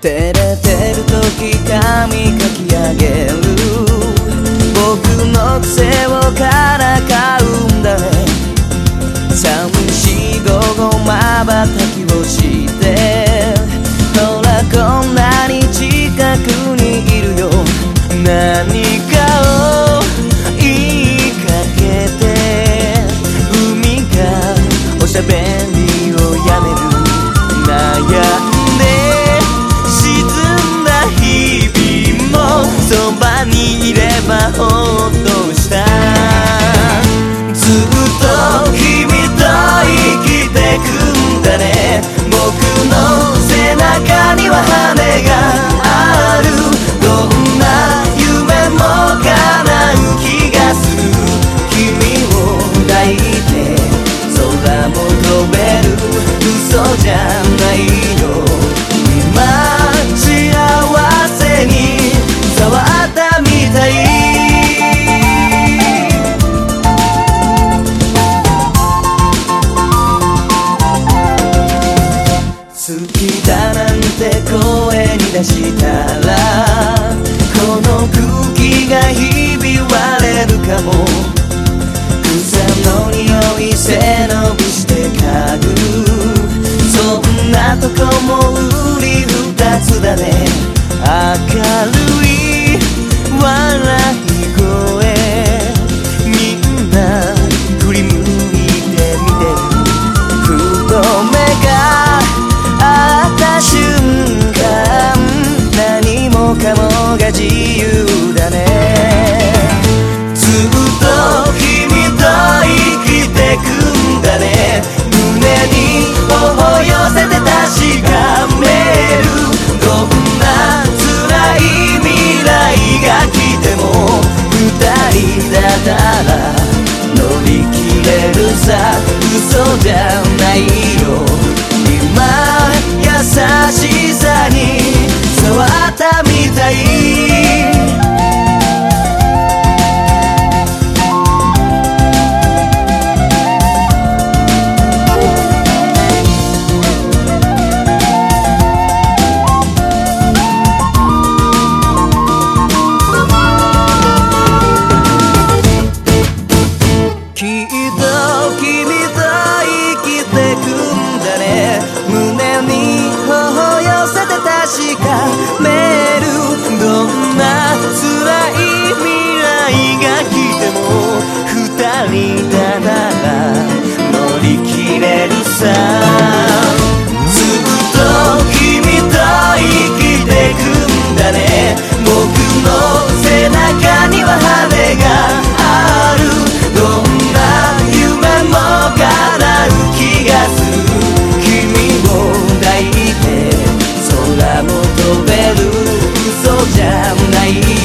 照れてる時髪かき上げる。僕の背をじゃないよ今幸せに触ったみたい。好きだなんて声に出したらこの空気がひび割れるかも。草の匂い背伸びだね。明る Te dá o que me dá e que tem. You.